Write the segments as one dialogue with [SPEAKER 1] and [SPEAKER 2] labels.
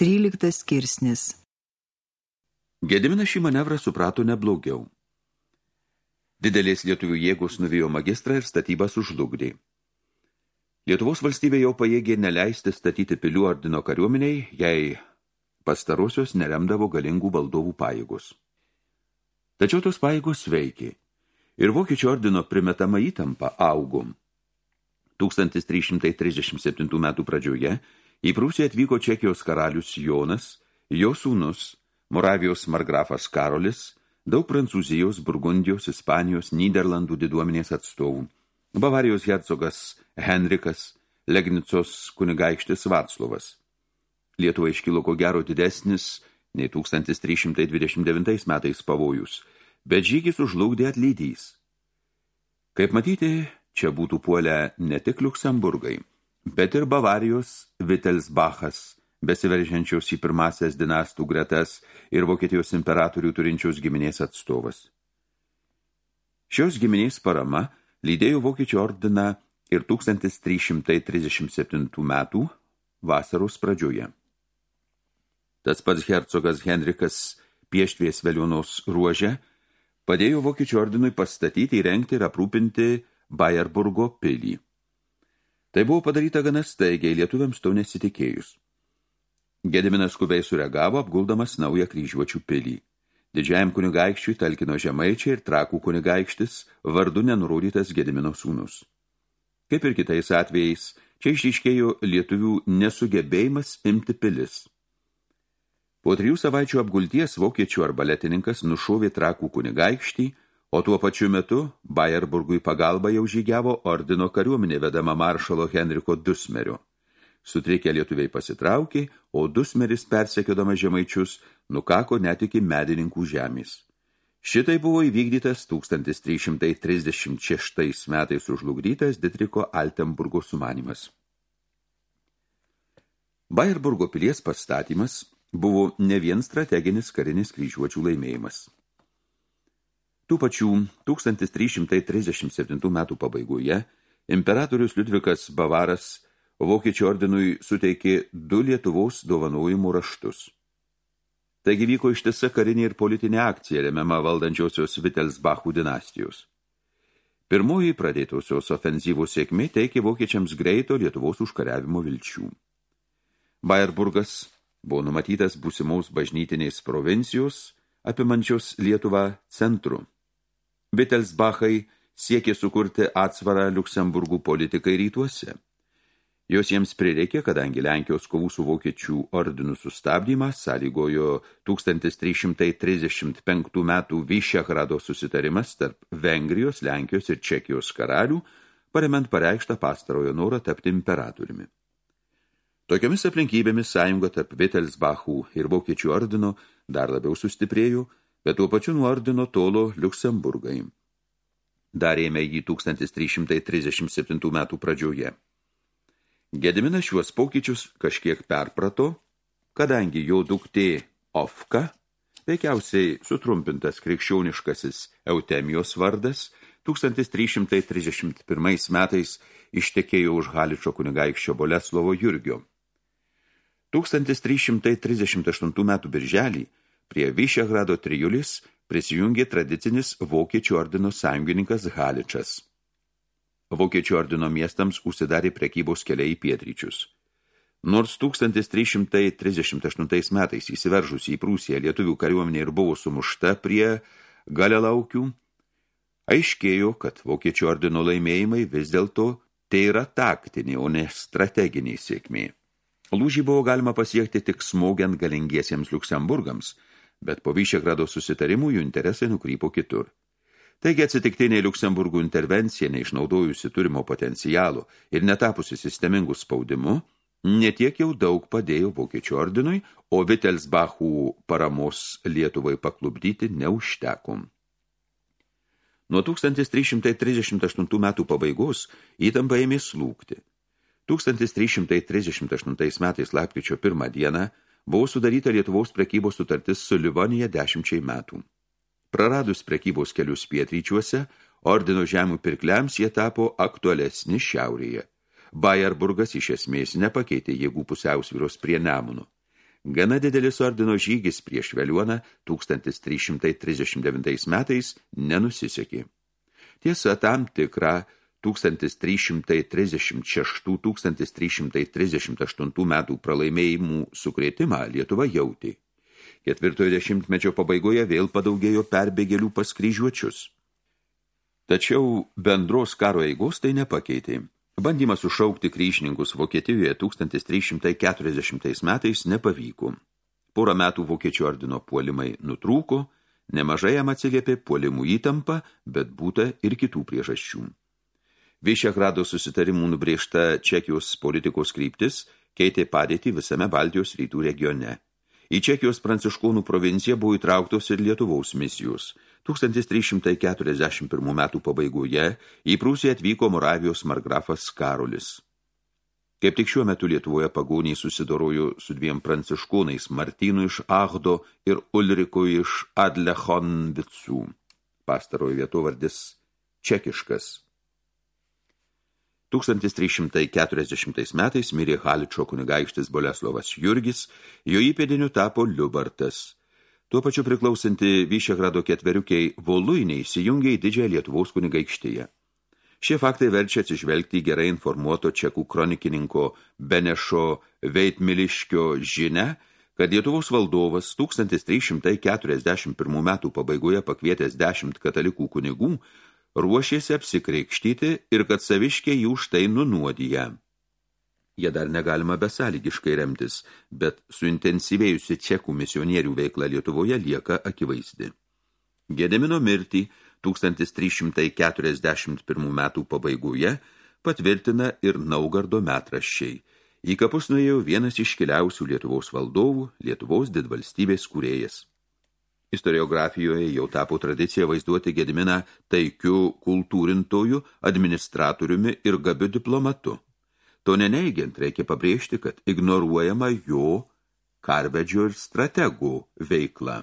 [SPEAKER 1] 13 skirsnis
[SPEAKER 2] Gediminas šį manevrą suprato neblogiau. Didelės lietuvių jėgos nuvijo magistrą ir statybą sužlugdė. Lietuvos valstybė jau pajėgė neleisti statyti pilių ordino kariuomeniai, jei pastarosios neremdavo galingų valdovų pajėgos. Tačiau tos pajėgos veikė ir vokiečių ordino primetama įtampa augom. 1337 metų pradžioje į Prūsiją atvyko Čekijos karalius Jonas, jo sūnus, Moravijos margrafas Karolis, daug Prancūzijos, Burgundijos, Ispanijos, Nyderlandų diduomenės atstovų, Bavarijos hercogas Henrikas, Legnicos kunigaikštis Vaclovas. Lietuva iškilo ko gero didesnis nei 1329 metais pavojus, bet žygis užlaugdė atlydys. Kaip matyti, čia būtų puolę ne tik Liuksemburgai, bet ir Bavarijos Wittelsbachas, besiveržiančios į pirmasias dinastų gretas ir Vokietijos imperatorių turinčios giminės atstovas. Šios giminės parama lydėjo Vokiečių ordiną ir 1337 metų vasaros pradžioje. Tas pats hercogas Henrikas pieštvės Veliūnos ruožę padėjo Vokiečių ordinui pastatyti, įrengti ir aprūpinti Bayerburgo pilį. Tai buvo padaryta gana staigiai, lietuviams to nesitikėjus. Gediminas skubiai sureagavo, apguldamas naują kryžiuočių pilį. Didžiajam kunigaikščiui talkino žemaičiai ir trakų kunigaikštis, vardu nenurodytas Gedimino sūnus. Kaip ir kitais atvejais, čia išryškėjo lietuvių nesugebėjimas imti pilis. Po trijų savaičių apgulties vokiečių arbaletininkas nušovė trakų kunigaikštį, o tuo pačiu metu Bayerburgui pagalba jau žygiavo ordino kariuomenė vedama maršalo Henriko Dusmerio. Sutrikę lietuviai pasitraukė, o dusmeris persekiodama žemaičius nukako net iki medininkų žemės. Šitai buvo įvykdytas 1336 metais užlugdytas Ditriko Altenburgo sumanimas. Bayerburgo pilies pastatymas buvo ne vien strateginis karinis kryžiuočių laimėjimas. Tų pačių 1337 metų pabaigoje imperatorius Liudvikas Bavaras Vokiečių ordinui suteikė du Lietuvos dovanojimų raštus. Taigi vyko ištisa karinė ir politinė akcija remiama valdančiosios Wittelsbachų dinastijos. Pirmoji pradėtosios ofenzyvos sėkmė teikė vokiečiams greito Lietuvos užkariavimo vilčių. Bayerburgas buvo numatytas būsimaus bažnytinės provincijos, apimančios Lietuvą centru. Wittelsbachai siekė sukurti atsvarą Liuksemburgų politikai rytuose. Jos jiems prireikė, kadangi Lenkijos kovų su vokiečių ordinų sustabdymas sąlygojo 1335 metų Vyšehrado susitarimas tarp Vengrijos, Lenkijos ir Čekijos karalių, parement pareikštą pastarojo norą tapti imperatoriumi. Tokiomis aplinkybėmis sąjunga tarp Wittelsbachų ir vokiečių ordino dar labiau sustiprėjo, bet tuo pačiu nuo ordino tolo Liuksemburgai. Darėme jį 1337 metų pradžioje. Gediminas šiuos pokyčius kažkiek perprato, kadangi jo duktė Ofka, veikiausiai sutrumpintas krikščioniškasis Eutemijos vardas, 1331 metais ištekėjo už Haličo kunigaikščio Boleslovo Jurgio. 1338 metų birželį prie Vyšehrado trijulis prisijungė tradicinis Vokiečių ordino sąjungininkas Haličas. Vokiečių ordino miestams užsidarė prekybos keliai į pietryčius. Nors 1338 metais įsiveržusi į Prūsiją lietuvių kariuomenė ir buvo sumušta prie galelaukių, aiškėjo, kad vokiečių ordino laimėjimai vis dėlto tai yra taktinė, o ne strateginė sėkmė. Lūžį buvo galima pasiekti tik smogiant galingiesiems Liuksemburgams, bet po Vyšegrado susitarimų jų interesai nukrypo kitur. Taigi atsitiktinė Liuksemburgų intervencija, neišnaudojusi turimo potencialo ir netapusi sistemingų spaudimu, netiek jau daug padėjo Vokiečių ordinui, o Wittelsbachų paramos Lietuvai paklubdyti neužtekom. Nuo 1338 metų pabaigos įtampa ėmė slūkti. 1338 metais lapkričio pirmą dieną buvo sudaryta Lietuvos prekybos sutartis su Livonija dešimčiai metų. Praradus prekybos kelius pietryčiuose, ordino žemų pirkliams jie tapo aktualesni šiaurėje. Bayerburgas iš esmės nepakeitė jėgų pusiausvyros prie Nemuno. Gana didelis ordino žygis prieš Veliuoną 1339 metais nenusisekė. Tiesa, tam tikrą 1336-1338 metų pralaimėjimų sukrėtimą Lietuva jautė. Ketvirtojo dešimtmečio pabaigoje vėl padaugėjo perbėgėlių pas kryžiuočius. Tačiau bendros karo eigos tai nepakeitė. Bandymas sušaukti kryžininkus Vokietijoje 1340 metais nepavyko. Porą metų vokiečių ordino puolimai nutrūko, nemažai jam atsiliepė puolimų įtampa, bet būta ir kitų priežasčių. Višegrado susitarimų nubrėžta Čekijos politikos kryptis keitė padėtį visame Baltijos rytų regione. Į Čekijos pranciškonų provinciją buvo įtrauktos ir Lietuvaus misijos. 1341 metų pabaigoje į Prūsiją atvyko Moravijos margrafas Karolis. Kaip tik šiuo metu Lietuvoje pagoniai susidorojo su dviem pranciškonais Martynu iš Ahdo ir Ulriku iš Adlechonvicų. Pastarojo vietovardis čekiškas 1340 metais mirė Haličo kunigaikštis Boleslovas Jurgis, jo įpėdiniu tapo Liubartas. Tuo pačiu priklausanti Vyšegrado ketveriukiai Voluiniai įsijungė į didžiąją Lietuvaus kunigaikštyje. Šie faktai verčia atsižvelgti į gerai informuoto čekų kronikininko Benešo Veitmiliškio žinę, kad Lietuvos valdovas 1341 metų pabaigoje pakvietęs dešimt katalikų kunigų ruošėsi apsikreikštyti ir kad saviškiai jų štai nunuodyje. Jie dar negalima besąlygiškai remtis, bet suintensyvėjusi čekų misionierių veikla Lietuvoje lieka akivaizdi. Gedemino mirtį 1341 metų pabaigoje patvirtina ir Naugardo metraščiai. Į kapus nuėjo vienas iškiliausių Lietuvos valdovų, Lietuvos didvalstybės kūrėjas. Istoriografijoje jau tapo tradicija vaizduoti Gediminą taikiu kultūrintoju, administratoriumi ir gabiu diplomatu. To neneigiant reikia pabrėžti, kad ignoruojama jo karvedžio ir strategų veikla.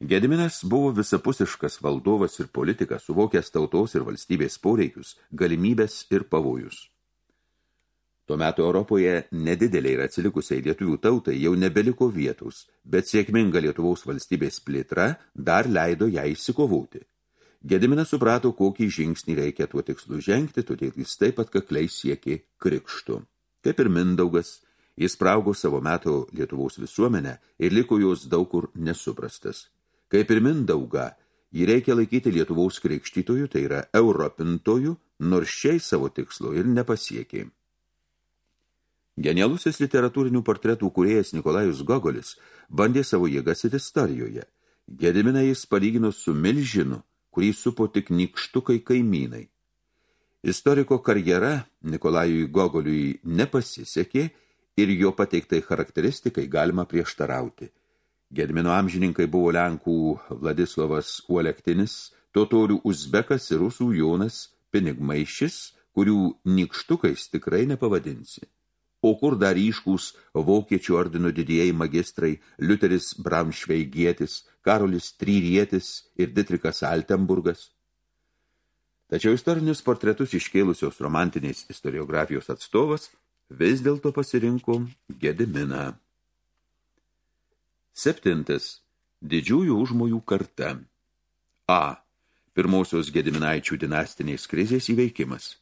[SPEAKER 2] Gediminas buvo visapusiškas valdovas ir politikas, suvokęs tautos ir valstybės poreikius, galimybės ir pavojus. Tuo metu Europoje nedidelė ir atsilikusiai lietuvių tautai jau nebeliko vietos, bet sėkminga Lietuvos valstybės plėtra dar leido ją įsikovoti. Gediminas suprato, kokį žingsnį reikia tuo tikslu žengti, todėl jis taip pat kakliai siekė krikštų. Kaip ir Mindaugas, jis praugo savo meto Lietuvos visuomenę ir liko jos daug kur nesuprastas. Kaip ir Mindauga, jį reikia laikyti Lietuvos krikštytojų, tai yra europintojų, nors šiai savo tikslo ir nepasiekė. Genialusis literatūrinių portretų kūrėjas Nikolajus Gogolis bandė savo jėgas ir istorijoje. Gediminą jis palygino su milžinu, kurį supo tik nikštukai kaimynai. Istoriko karjera Nikolajui Gogoliui nepasisekė ir jo pateiktai charakteristikai galima prieštarauti. Gedimino amžininkai buvo Lenkų Vladislavas Uolektinis, totorių Uzbekas ir Rusų Jonas Pinigmaišis, kurių nikštukais tikrai nepavadinsi o kur dar ryškūs vokiečių ordino didieji magistrai Liuteris Bramšveigietis, Karolis Tryrietis ir Ditrikas Altenburgas. Tačiau istorinius portretus iškėlusios romantiniais istoriografijos atstovas vis dėlto pasirinko Gediminą. Septintas. Didžiųjų užmojų karta. A. Pirmosios Gediminaičių dinastinės krizės įveikimas.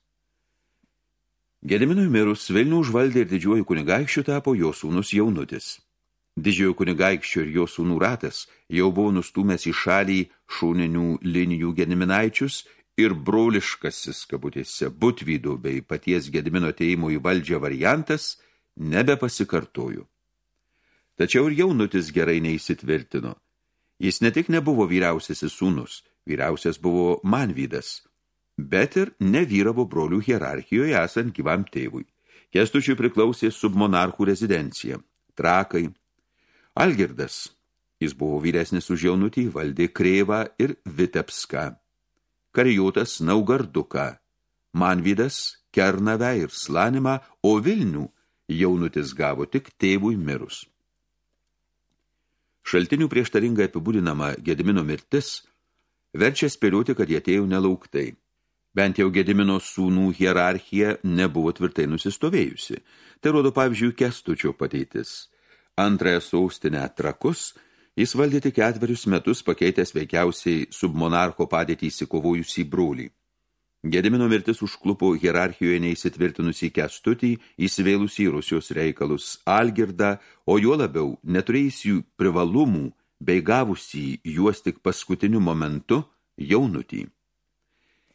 [SPEAKER 2] Gediminui mirus Vilnių užvaldė ir didžiuoju kunigaikščiu tapo jo sūnus jaunutis. Didžiojo kunigaikščio ir jo sūnų ratas jau buvo nustumęs į šalį šūninių linijų Gediminaičius ir broliškasis, kabutėse, Butvydų bei paties Gedimino ateimo į valdžią variantas nebepasikartojo. Tačiau ir jaunutis gerai neįsitvirtino. Jis ne tik nebuvo vyriausiasis sūnus, vyriausias buvo Manvydas, bet ir nevyravo brolių hierarchijoje esant gyvam tėvui. Kestučiui priklausė submonarchų rezidencija, trakai. Algirdas, jis buvo vyresnis už jaunutį, valdė Krėvą ir Vitepską. Karijotas Naugarduką, Manvydas, Kernavę ir Slanimą, o Vilnių jaunutis gavo tik tėvui mirus. Šaltinių prieštaringai apibūdinama Gedimino mirtis verčia spėlioti, kad jie atėjo nelauktai. Bent jau Gedimino sūnų hierarchija nebuvo tvirtai nusistovėjusi. Tai rodo, pavyzdžiui, Kestučio pateitis. antrąją saustinę trakus, jis valdė tik ketverius metus pakeitęs veikiausiai submonarcho padėtį įsikovojusį brolį. Gedimino mirtis užklupo hierarchijoje neįsitvirtinusį kestutį, įsivėlusį Rusijos reikalus Algirdą, o juo labiau neturėjusių privalumų bei gavusį juos tik paskutiniu momentu jaunutį.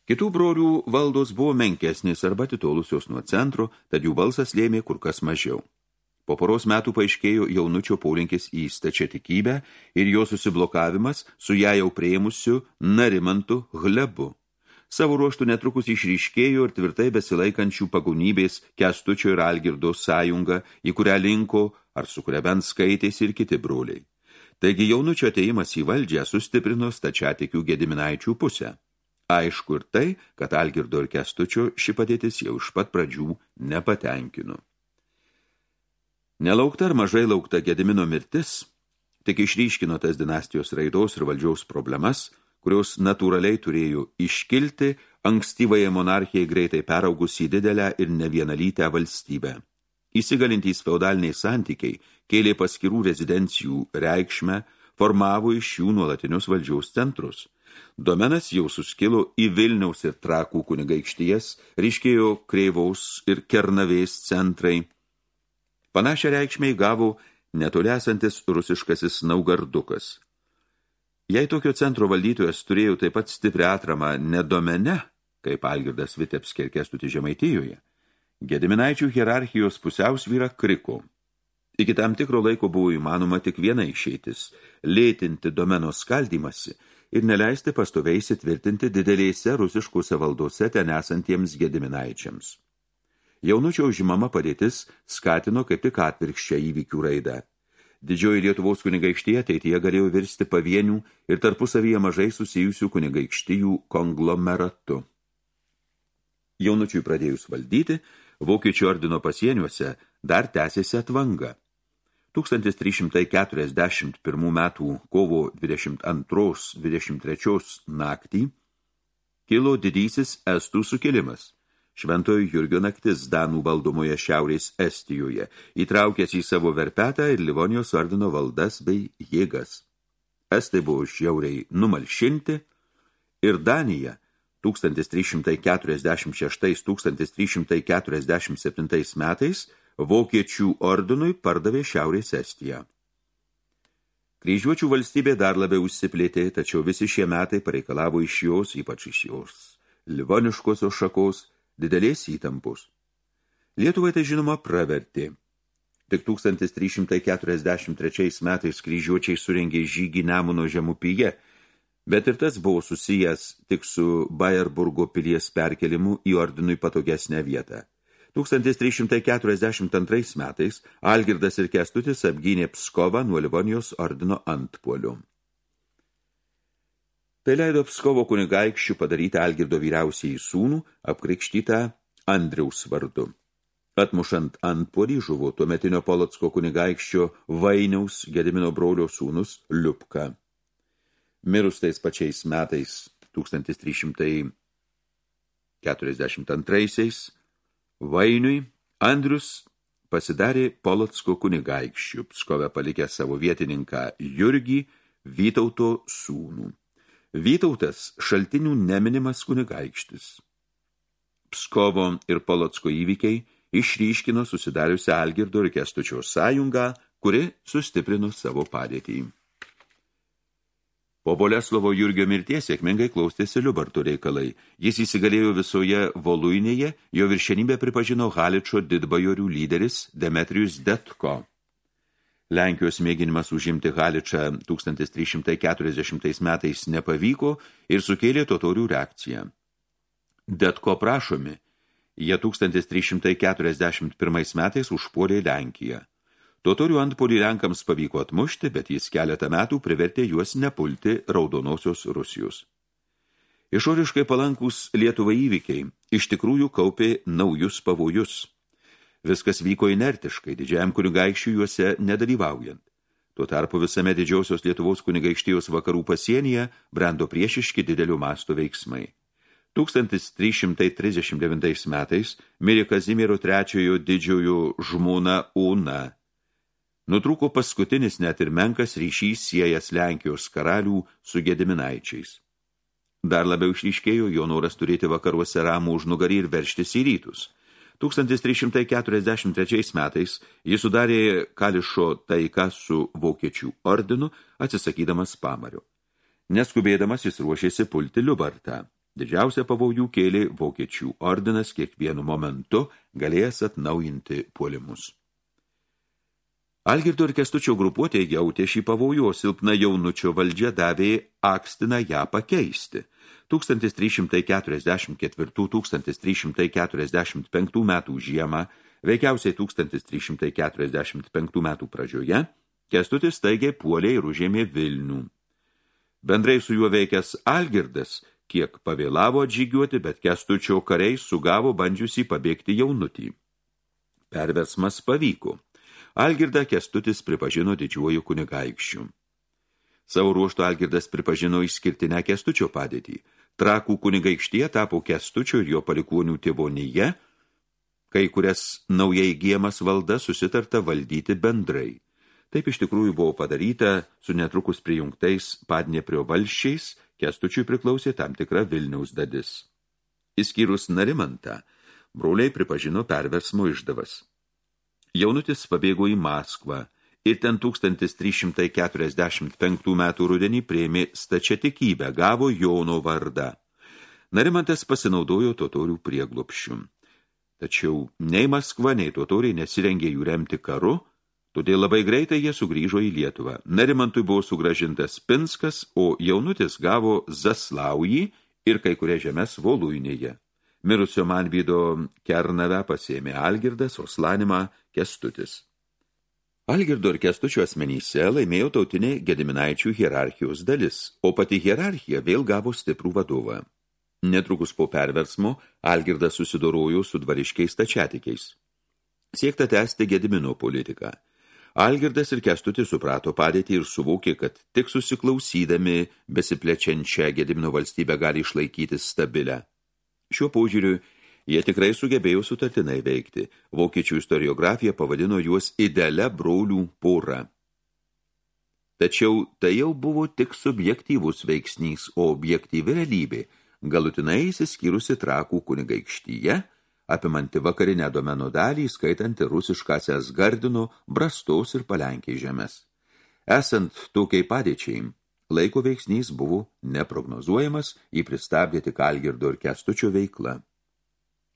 [SPEAKER 2] Kitų brolių valdos buvo menkesnis arba titolusios nuo centro, tad jų balsas lėmė kur kas mažiau. Po poros metų paaiškėjo jaunučio polinkis į stačią tikybę ir jo susiblokavimas su ją jau prieimusiu Narimantu Hlebu. Savo ruoštų netrukus išryškėjo ir tvirtai besilaikančių pagunybės Kestučio ir Algirdo sąjunga, į kurią linko ar su kuria bent skaitėsi ir kiti broliai. Taigi jaunučio ateimas į valdžią sustiprino stačiatikių gediminaičių pusę. Aišku ir tai, kad Algirdo ir Kestučio ši padėtis jau iš pat pradžių nepatenkino. Nelaukta ar mažai laukta Gedimino mirtis tik išryškino tas dinastijos raidos ir valdžiaus problemas – kurios natūraliai turėjo iškilti ankstyvąją monarchijai greitai peraugus į didelę ir nevienalytę valstybę. Įsigalintys feudaliniai santykiai kėlė paskirų rezidencijų reikšmę, formavo iš jų nuolatinius valdžiaus centrus. Domenas jau suskilo į Vilniaus ir Trakų kunigaikšties, ryškėjo Kreivaus ir Kernavės centrai. Panašią reikšmę įgavo netoliesantis rusiškasis Naugardukas – Jei tokio centro valdytojas turėjo taip pat stiprią atramą nedomene, kaip Algirdas Vitebskė ir Kestuti Žemaitijoje, Gediminaičių hierarchijos pusiausvyra kriko. Iki tam tikro laiko buvo įmanoma tik viena išeitis – lėtinti domeno skaldymasi ir neleisti pastoviai įsitvirtinti didelėse rusiškose valdose ten esantiems Gediminaičiams. Jaunučio užimama padėtis skatino kaip tik atvirkščią įvykių raidą – Didžioji Lietuvos kunigaikštyje ateityje galėjo virsti pavienių ir tarpusavyje mažai susijusių kunigaikštijų konglomeratu. Jaunučiui pradėjus valdyti, Vokiečių ordino pasieniuose dar tęsėsi atvanga. 1341 metų kovo 22-23 naktį kilo didysis estų sukilimas – Šventojo Jurgio naktis Danų valdomoje šiaurės Estijoje, įtraukęs į savo verpetą ir Livonijos ordino valdas bei jėgas. Estai buvo šiauriai numalšinti ir Danija 1346-1347 metais Vokiečių ordinui pardavė šiaurės Estiją. Kryžiuočių valstybė dar labiau užsiplėtė, tačiau visi šie metai pareikalavo iš jos, ypač iš jos, livoniškosios šakos, didelės įtampos. Lietuvai tai žinoma pravertė. Tik 1343 metais kryžiuočiai surengė žygį Nemuno žemupyje, bet ir tas buvo susijęs tik su Bayerburgo pilies perkelimu į ordinui patogesnę vietą. 1342 metais Algirdas ir Kestutis apgynė Pskovą nuo Livonijos ordino antpuolių. Tai leido Pskovo kunigaikščių padaryti Algirdo vyriausiai sūnų, apkrikštytą Andriaus vardu. Atmušant antpuolį žuvo tuometinio Polotsko kunigaikščio Vainiaus Gedimino brolio sūnus Liupka. Mirus tais pačiais metais 1342 Vainiui Andrius pasidarė Polotsko kunigaikščių, Pskove palikę savo vietininką Jurgį Vytauto sūnų. Vytautas šaltinių neminimas kunigaikštis. Pskovo ir Polotsko įvykiai išryškino susidariusią Algirdo ir Kestučio sąjungą, kuri sustiprino savo padėtį. Po Boleslovo Jurgio mirties sėkmingai klaustėsi Liubarto reikalai. Jis įsigalėjo visoje Voluinėje, jo viršenybę pripažino Haličo didbajorių lyderis Demetrijus Detko. Lenkijos mėginimas užimti Haličą 1340 metais nepavyko ir sukėlė totorių reakciją. Det ko prašomi, jie 1341 metais užpuolė Lenkiją. Totorių antpolį Lenkams pavyko atmušti, bet jis keletą metų privertė juos nepulti raudonosios Rusijos. Išoriškai palankus Lietuvai įvykiai iš tikrųjų kaupė naujus pavojus – Viskas vyko inertiškai, didžiajam kunigaikščiui juose nedalyvaujant. Tuo tarpu visame didžiausios Lietuvos kunigaikštijos vakarų pasienyje brendo priešiški didelių mastų veiksmai. 1339 metais mirė Kazimiero trečiojo didžiojo žmona Una. Nutrūko paskutinis net ir menkas ryšys siejas Lenkijos karalių su Gediminaičiais. Dar labiau išryškėjo jo noras turėti vakaruose ramų užnugarį ir verštis į rytus. 1343 metais jis sudarė Kališo taiką su vokiečių ordinu, atsisakydamas pamario. Neskubėdamas jis ruošėsi pulti Liubartą. Didžiausia pavojų kėlė vokiečių ordinas kiekvienu momentu galėjęs atnaujinti puolimus. Algirdo ir Kestučio grupuotė jautė šį pavojų, o silpna jaunučio valdžia davė akstiną ją pakeisti. 1344-1345 metų žiemą, veikiausiai 1345 metų pradžioje, Kestutis staigiai puolė ir užėmė Vilnių. Bendrai su juo veikęs Algirdas kiek pavėlavo atžygiuoti, bet Kestučio kariai sugavo bandžiusį pabėgti jaunutį. Perversmas pavyko. Algirdą Kestutis pripažino didžiuoju kunigaikščiu. Savo ruoštų Algirdas pripažino išskirtinę Kestučio padėtį. Trakų kunigaikštie tapo Kestučio ir jo palikonių tėvonyje, kai kurias naujai įgyjamas valda susitarta valdyti bendrai. Taip iš tikrųjų buvo padaryta su netrukus prijungtais Padnėprio valščiais, Kestučiui priklausė tam tikra Vilniaus dadis. Įskyrus Narimantą, broliai pripažino perversmo išdavas. Jaunutis pabėgo į Maskvą ir ten 1345 metų rudenį prieimė stačiatikybę, gavo Jono vardą. Narimantas pasinaudojo totorių prieglopščių. Tačiau nei Maskva, nei totoriai nesirengė jų remti karu, todėl labai greitai jie sugrįžo į Lietuvą. Narimantui buvo sugražintas Pinskas, o jaunutis gavo Zaslaujį ir kai kurie žemės Voluinėje. Mirusio Manvydo Kernavę pasėmė Algirdas, o Slanimą Kestutis. Algirdo ir Kestučio asmenyse laimėjo tautinė Gediminaičių hierarchijos dalis, o pati hierarchija vėl gavo stiprų vadovą. Netrukus po perversmo Algirdas susidorojo su dvariškiais tačiatikiais. Siekta tęsti Gedimino politiką. Algirdas ir Kestutis suprato padėtį ir suvokė, kad tik susiklausydami besiplečiančią Gedimino valstybę gali išlaikyti stabilę. Šiuo požiūriu jie tikrai sugebėjo sutartinai veikti. Vokiečių istoriografija pavadino juos idealia brolių porą. Tačiau tai jau buvo tik subjektyvus veiksnys, o objektyvi realybė galutinai įsiskyrusi trakų kunigaikštyje, apimanti vakarinę domeno dalį, skaitanti rusiškasias gardino, brastos ir palenkiai žemės. Esant tokiai padėčiai, laiko veiksnys buvo neprognozuojamas, jį pristabdė tik Algirdo ir Kestučio veikla.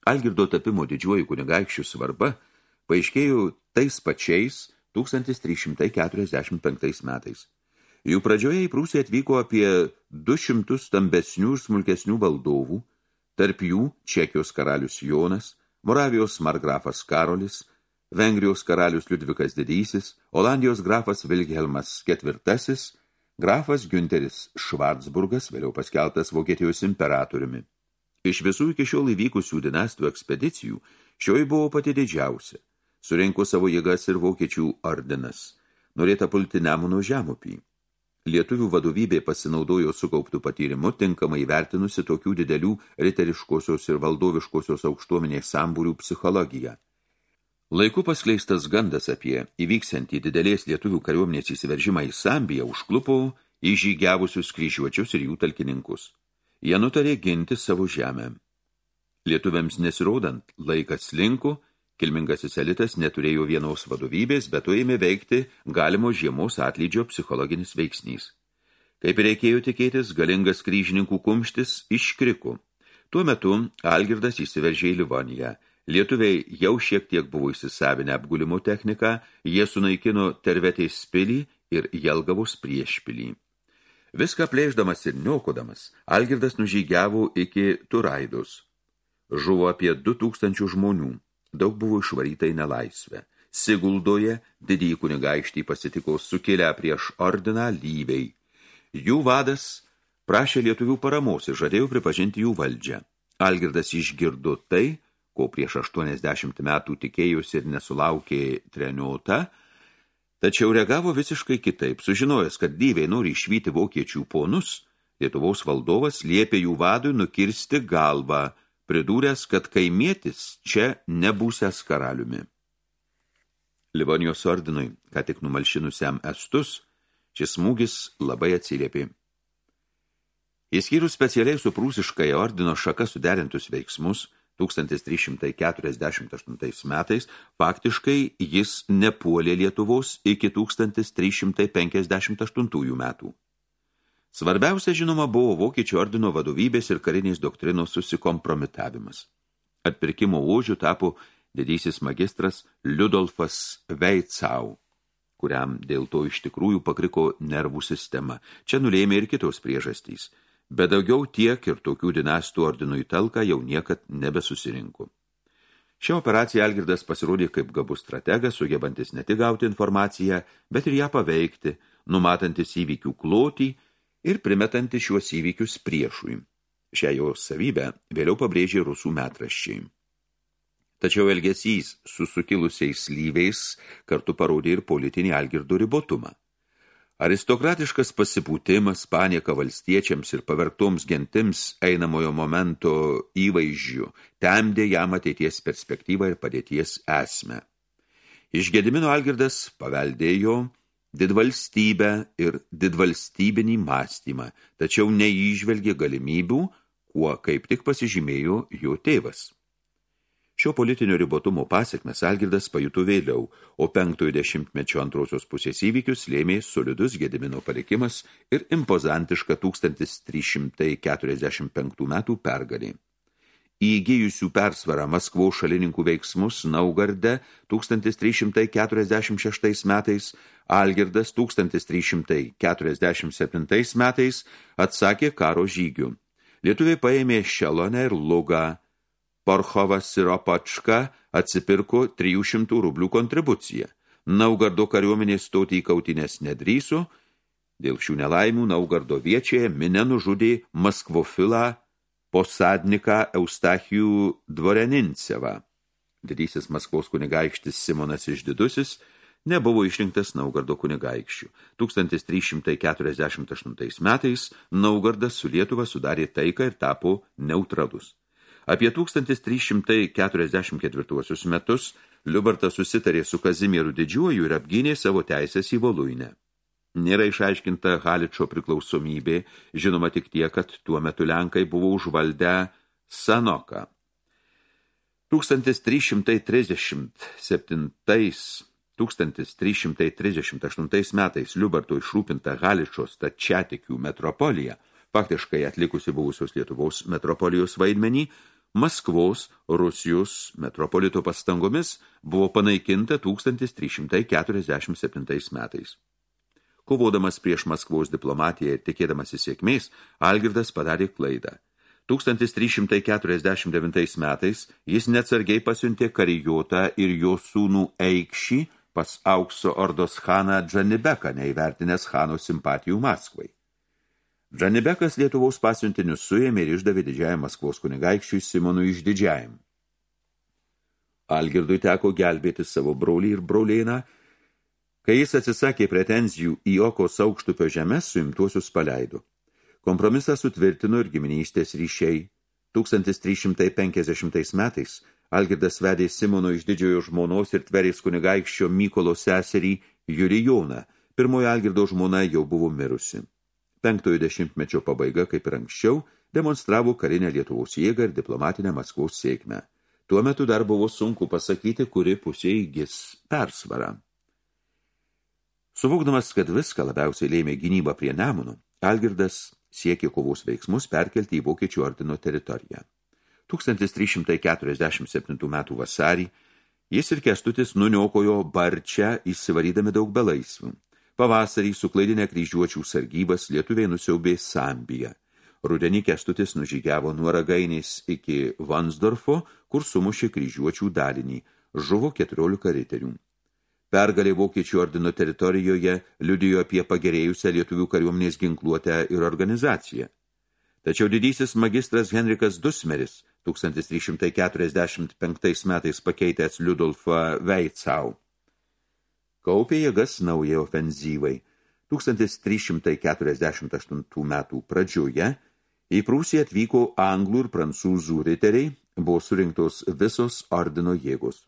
[SPEAKER 2] Algirdo tapimo didžiuoju kunigaikščių svarba paaiškėjo tais pačiais 1345 metais. Jų pradžioje į Prūsiją atvyko apie 200 stambesnių ir smulkesnių valdovų, tarp jų Čekijos karalius Jonas, Moravijos margrafas Karolis, Vengrijos karalius Liudvikas Didysis, Olandijos grafas Vilhelmas IV, Grafas Günteris Švartsburgas, vėliau paskeltas Vokietijos imperatoriumi. Iš visų iki šiol įvykusių dinastų ekspedicijų, šioji buvo pati didžiausia. Surinko savo jėgas ir vokiečių ordinas. Norėta pulti Nemuno žemupį. Lietuvių vadovybė pasinaudojo sukauptų patyrimu, tinkamai vertinusi tokių didelių riteriškosios ir valdoviškosios aukštuomenės sambūrių psichologiją. Laiku paskleistas gandas apie įvyksiantį didelės lietuvių kariuomenės įsiveržimą į Sambiją užklupo įžygiavusius kryžiuočius ir jų talkininkus. Jie nutarė ginti savo žemę. Lietuviams nesirodant, laikas slinko, kilmingasis elitas neturėjo vienos vadovybės, bet to ėmė veikti galimo žiemos atlydžio psichologinis veiksnys. Kaip reikėjo tikėtis, galingas kryžininkų kumštis iškriko. Tuo metu Algirdas įsiveržė į Livoniją – Lietuviai jau šiek tiek buvo įsisavinę apgulimo techniką, jie sunaikino Tervetės pilį ir Jelgavos priešpilį. Viską plėždamas ir niokodamas, Algirdas nužygiavo iki Turaidos. Žuvo apie 2000 žmonių, daug buvo išvaryta į nelaisvę. Siguldoje didįjį kunigaikštį pasitiko sukėlę prieš ordiną lyviai. Jų vadas prašė lietuvių paramos ir žadėjo pripažinti jų valdžią. Algirdas išgirdo tai, ko prieš 80 metų tikėjusi ir nesulaukė treniota, tačiau reagavo visiškai kitaip. Sužinojęs, kad dyviai nori išvyti vokiečių ponus, Lietuvos valdovas liepė jų vadui nukirsti galvą, pridūręs, kad kaimietis čia nebūsęs karaliumi. Livonijos ordinui, ką tik numalšinusiam estus, šis smūgis labai atsiliepė. Įskyrus specialiai su prūsiškai ordino šaka suderintus veiksmus, 1348 metais, faktiškai jis nepuolė Lietuvos iki 1358 metų. Svarbiausia, žinoma, buvo Vokiečių ordino vadovybės ir karinės doktrinos susikompromitavimas. Atpirkimo ožių tapo didysis magistras Liudolfas Veicau, kuriam dėl to iš tikrųjų pakriko nervų sistema. Čia nulėmė ir kitos priežastys – bet daugiau tiek ir tokių dinastų ordinų į talką jau niekad nebesusirinko. Šią operaciją Algirdas pasirodė kaip gabus strategas, sugebantis ne tik gauti informaciją, bet ir ją paveikti, numatantis įvykių klotį ir primetantis šiuos įvykius priešui. Šią jo savybę vėliau pabrėžė rusų metraščiai. Tačiau elgesys su sukilusiais lyviais kartu parodė ir politinį Algirdo ribotumą. Aristokratiškas pasipūtimas, panieka valstiečiams ir pavergtoms gentims einamojo momento įvaizdžių temdė jam ateities perspektyvą ir padėties esmę. Iš Gedimino Algirdas paveldėjo didvalstybę ir didvalstybinį mąstymą, tačiau neįžvelgė galimybių, kuo kaip tik pasižymėjo jo tėvas. Šio politinio ribotumo pasiekmes Algirdas pajuto vėliau, o penktojo dešimtmečio antrosios pusės įvykius lėmė solidus Gedimino palikimas ir impozantiška 1345 metų pergalė. Įgyjusių persvarą Maskvos šalininkų veiksmus Naugarde 1346 metais, Algirdas 1347 metais atsakė karo žygių. Lietuviai paėmė Šeloną ir Lugą, Porchovas ir Opačka atsipirko 300 rublių kontribuciją. Naugardo kariuomenės stoti į kautinės nedryso, dėl šių nelaimių Naugardo viečioje minė nužudė Maskvofilą posadniką Eustachijų Dvorenincevą. Didysis Maskvos kunigaikštis Simonas Išdidusis nebuvo išrinktas Naugardo kunigaikščių. 1348 metais Naugardas su Lietuva sudarė taiką ir tapo neutralus. Apie 1344 metus Liubartas susitarė su Kazimieru Didžiuoju ir apgynė savo teisės į Voluinę. Nėra išaiškinta Haličo priklausomybė, žinoma tik tie, kad tuo metu Lenkai buvo užvaldę Sanoką. 1337-1338 metais Liubarto išrūpinta Haličo stačiatikių metropolija, faktiškai atlikusi buvusios Lietuvos metropolijos vaidmenį, Maskvos Rusijos metropolito pastangomis buvo panaikinta 1347 metais. Kovodamas prieš Maskvos diplomatiją ir tikėdamasi sėkmės, Algirdas padarė klaidą. 1349 metais jis neatsargiai pasiuntė karijotą ir jo sūnų Eikšį pas aukso ordos Haną Džanibeką, neįvertinęs Hano simpatijų Maskvai. Džanibekas Lietuvos pasiuntinius suėmė ir išdavė didžiajam Maskvos kunigaikščiui Simonui iš didžiajam. Algirdui teko gelbėti savo brolį ir brolėną, kai jis atsisakė pretenzijų į Okos aukštupio žemės, suimtuosius paleido. Kompromisą sutvirtino ir giminystės ryšiai. 1350 metais Algirdas vedė Simono iš didžiojo žmonos ir tverės kunigaikščio Mykolo seserį Jurijoną. Pirmoji Algirdo žmona jau buvo mirusi. Penktojo dešimtmečio pabaiga, kaip ir anksčiau, demonstravo karinę Lietuvos jėgą ir diplomatinę Maskvos sėkmę. Tuo metu dar buvo sunku pasakyti, kuri pusė įgis persvarą. Suvokdamas, kad viską labiausiai lėmė gynyba prie Nemuno, Algirdas siekė kovos veiksmus perkelti į Vokiečių ordino teritoriją. 1347 metų vasarį jis ir Kestutis nuniokojo Barčią įsivarydami daug belaisvių. Pavasarį suklaidinę kryžiuočių sargybas lietuviai nusiaubė Sambiją. Rudenį Kestutis nužygiavo nuo Ragainės iki Vansdorfo, kur sumušė kryžiuočių dalinį. Žuvo 14 riterių. Pergalė Vokiečių ordino teritorijoje liudijo apie pagerėjusią lietuvių kariuomenės ginkluotę ir organizaciją. Tačiau didysis magistras Henrikas Dusmeris 1345 metais pakeitęs Liudolfą Veicau kaupė jėgas naujai ofenzyvai. 1348 metų pradžioje į Prūsiją atvyko anglų ir prancūzų riteriai, buvo surinktos visos ordino jėgos.